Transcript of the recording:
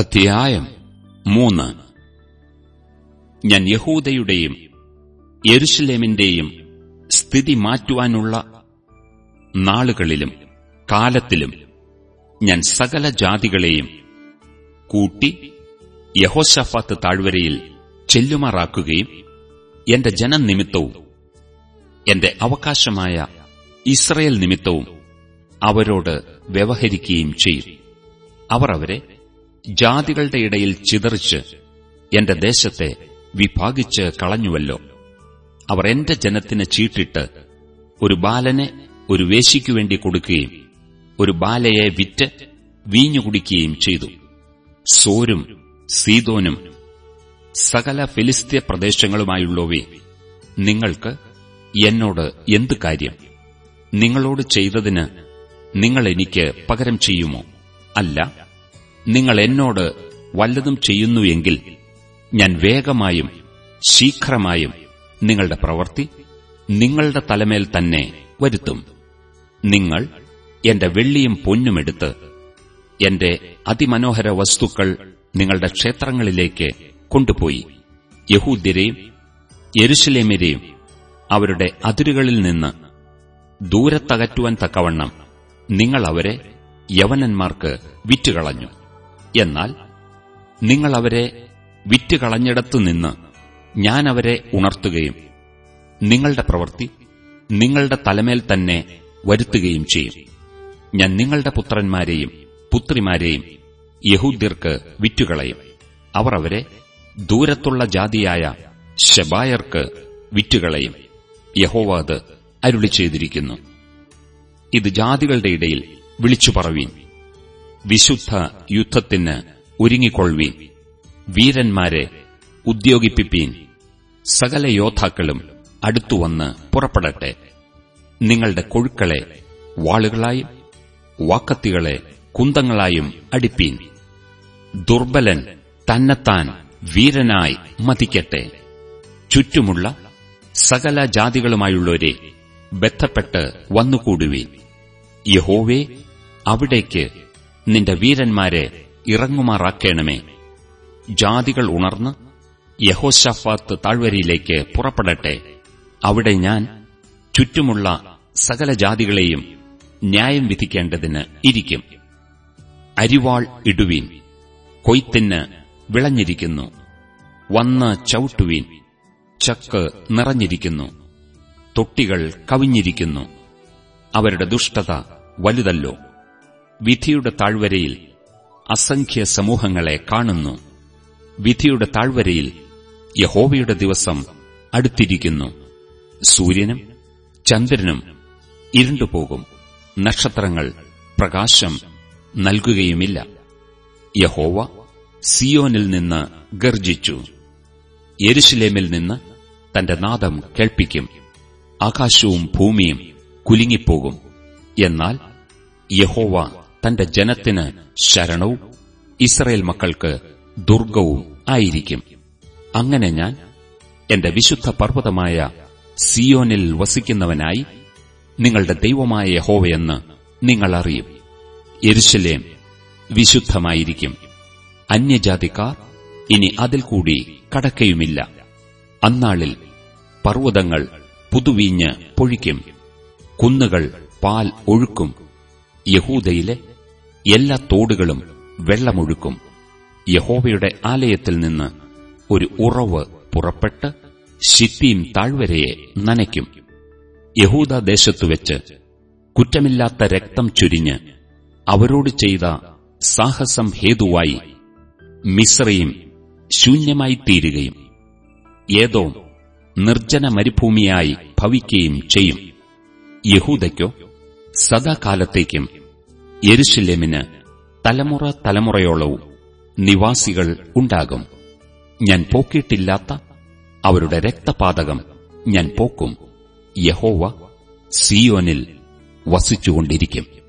അധ്യായം മൂന്ന്. ഞാൻ യഹൂദയുടെയും യെരുഷലേമിന്റെയും സ്ഥിതി മാറ്റുവാനുള്ള നാളുകളിലും കാലത്തിലും ഞാൻ സകല ജാതികളെയും കൂട്ടി യഹോഷഫാത്ത് താഴ്വരയിൽ ചെല്ലുമാറാക്കുകയും എന്റെ ജനനിമിത്തവും എന്റെ അവകാശമായ ഇസ്രയേൽ നിമിത്തവും അവരോട് വ്യവഹരിക്കുകയും ചെയ്യും. അവർ അവരെ ജാതികളുടെ ഇടയിൽ ചിതറിച്ച് എന്റെ ദേശത്തെ വിഭാഗിച്ച് കളഞ്ഞുവല്ലോ. അവർ എന്റെ ജനത്തിന് ചീട്ടിട്ട് ഒരു ബാലനെ ഒരു വേശിക്കുവേണ്ടി കൊടുക്കുകയും ഒരു ബാലയെ വിറ്റ് വീഞ്ഞുകുടിക്കുകയും ചെയ്തു. സോരും സീതോനും സകല ഫിലിസ്തീയ പ്രദേശങ്ങളുമായുള്ളവേ നിങ്ങൾക്ക് എന്നോട് എന്ത് കാര്യം? നിങ്ങളോട് ചെയ്തതിന് നിങ്ങൾ എനിക്ക് പകരം ചെയ്യുമോ? അല്ല നിങ്ങൾ എന്നോട് വല്ലതും ചെയ്യുന്നുവെങ്കിൽ ഞാൻ വേഗമായും ശീഘ്രമായും നിങ്ങളുടെ പ്രവൃത്തി നിങ്ങളുടെ തലമേൽ തന്നെ വരുത്തും. നിങ്ങൾ എന്റെ വെള്ളിയും പൊന്നുമെടുത്ത് എന്റെ അതിമനോഹര വസ്തുക്കൾ നിങ്ങളുടെ ക്ഷേത്രങ്ങളിലേക്ക് കൊണ്ടുപോയി. യഹൂദ്യരെയും യെരുഷലേമരെയും അവരുടെ അതിരുകളിൽ നിന്ന് ദൂരത്തകറ്റുവാൻ തക്കവണ്ണം നിങ്ങൾ അവരെ യവനന്മാർക്ക് വിറ്റുകളഞ്ഞു. എന്നാൽ നിങ്ങൾ അവരെ വിറ്റുകളഞ്ഞിടത്തുനിന്ന് ഞാൻ അവരെ ഉണർത്തുകയും നിങ്ങളുടെ പ്രവൃത്തി നിങ്ങളുടെ തലമേൽ തന്നെ വരുത്തുകയും ചെയ്യും. ഞാൻ നിങ്ങളുടെ പുത്രന്മാരെയും പുത്രിമാരെയും യഹൂദ്യർക്ക് വിറ്റുകളയും. അവർ അവരെ ദൂരത്തുള്ള ജാതിയായ ശബായർക്ക് വിറ്റുകളയും. യഹോവ അത് അരുളി ചെയ്തിരിക്കുന്നു ഇത് ജാതികളുടെ ഇടയിൽ വിളിച്ചു പറവീൻ വിശുദ്ധ യുദ്ധത്തിന് ഒരുങ്ങിക്കൊള്ളുവീൻ. വീരന്മാരെ ഉദ്യോഗിപ്പിപ്പീൻ. സകല യോദ്ധാക്കളും അടുത്തുവന്ന് പുറപ്പെടട്ടെ. നിങ്ങളുടെ കൊഴുക്കളെ വാളുകളായും വാക്കത്തികളെ കുന്തങ്ങളായും അടിപ്പീൻ. ദുർബലൻ തന്നെത്താൻ വീരനായി മതിക്കട്ടെ. ചുറ്റുമുള്ള സകല ജാതികളുമായുള്ളവരെ ബന്ധപ്പെട്ട് വന്നുകൂടുവീൻ. യഹോവേ അവിടേക്ക് നിന്റെ വീരന്മാരെ ഇറങ്ങുമാറാക്കേണമേ. ജാതികൾ ഉണർന്ന് യഹോഷഫാത്ത് താഴ്വരയിലേക്ക് പുറപ്പെടട്ടെ. അവിടെ ഞാൻ ചുറ്റുമുള്ള സകല ജാതികളെയും ന്യായം വിധിക്കേണ്ടതിന് ഇരിക്കും. അരിവാൾ ഇടുവീൻ കൊയ്ത്തിന് വിളഞ്ഞിരിക്കുന്നു. വന്ന് ചവിട്ടുവീൻ ചക്ക് നിറഞ്ഞിരിക്കുന്നു. തൊട്ടികൾ കവിഞ്ഞിരിക്കുന്നു. അവരുടെ ദുഷ്ടത വലുതല്ലോ. വിധിയുടെ താഴ്വരയിൽ അസംഖ്യ സമൂഹങ്ങളെ കാണുന്നു. വിധിയുടെ താഴ്വരയിൽ യഹോവയുടെ ദിവസം അടുത്തിരിക്കുന്നു. സൂര്യനും ചന്ദ്രനും ഇരുണ്ടുപോകും. നക്ഷത്രങ്ങൾ പ്രകാശം നൽകുകയുമില്ല. യഹോവ സിയോനിൽ നിന്ന് ഗർജിച്ചു യെരുഷലേമിൽ നിന്ന് തന്റെ നാദം കേൾപ്പിക്കും. ആകാശവും ഭൂമിയും കുലുങ്ങിപ്പോകും. എന്നാൽ യഹോവ തന്റെ ജനത്തിന് ശരണവും ഇസ്രയേൽ മക്കൾക്ക് ദുർഗവും ആയിരിക്കും. അങ്ങനെ ഞാൻ എന്റെ വിശുദ്ധ പർവതമായ സിയോനിൽ വസിക്കുന്നവനായി നിങ്ങളുടെ ദൈവമായ യഹോവയെന്ന് നിങ്ങൾ അറിയും. വിശുദ്ധമായിരിക്കും. അന്യജാതിക്കാർ ഇനി അതിൽ കൂടി കടക്കയുമില്ല. അന്നാളിൽ പർവതങ്ങൾ പുതുവീഞ്ഞ് പൊഴിക്കും. കുന്നുകൾ പാൽ ഒഴുക്കും. യഹൂദയിലെ എല്ലാ തോടുകളും വെള്ളമൊഴുക്കും. യഹോവയുടെ ആലയത്തിൽ നിന്ന് ഒരു ഉറവ് പുറപ്പെട്ട് ശിത്തീം താഴ്വരയെ നനയ്ക്കും. യഹൂദദേശത്തുവെച്ച് കുറ്റമില്ലാത്ത രക്തം ചൊരിഞ്ഞ് അവരോട് ചെയ്ത സാഹസം ഹേതുവായി മിശ്രയും ശൂന്യമായി തീരുകയും ഏതോ നിർജന മരുഭൂമിയായി ഭവിക്കുകയും ചെയ്യും. യഹൂദയ്ക്കോ സദാകാലത്തേക്കും യെരുഷലേമിന് തലമുറ തലമുറയോളവും നിവാസികൾ ഉണ്ടാകും. ഞാൻ പോക്കിയിട്ടില്ലാത്ത അവരുടെ രക്തപാതകം ഞാൻ പോക്കും. യഹോവ സിയോനിൽ വസിച്ചുകൊണ്ടിരിക്കും.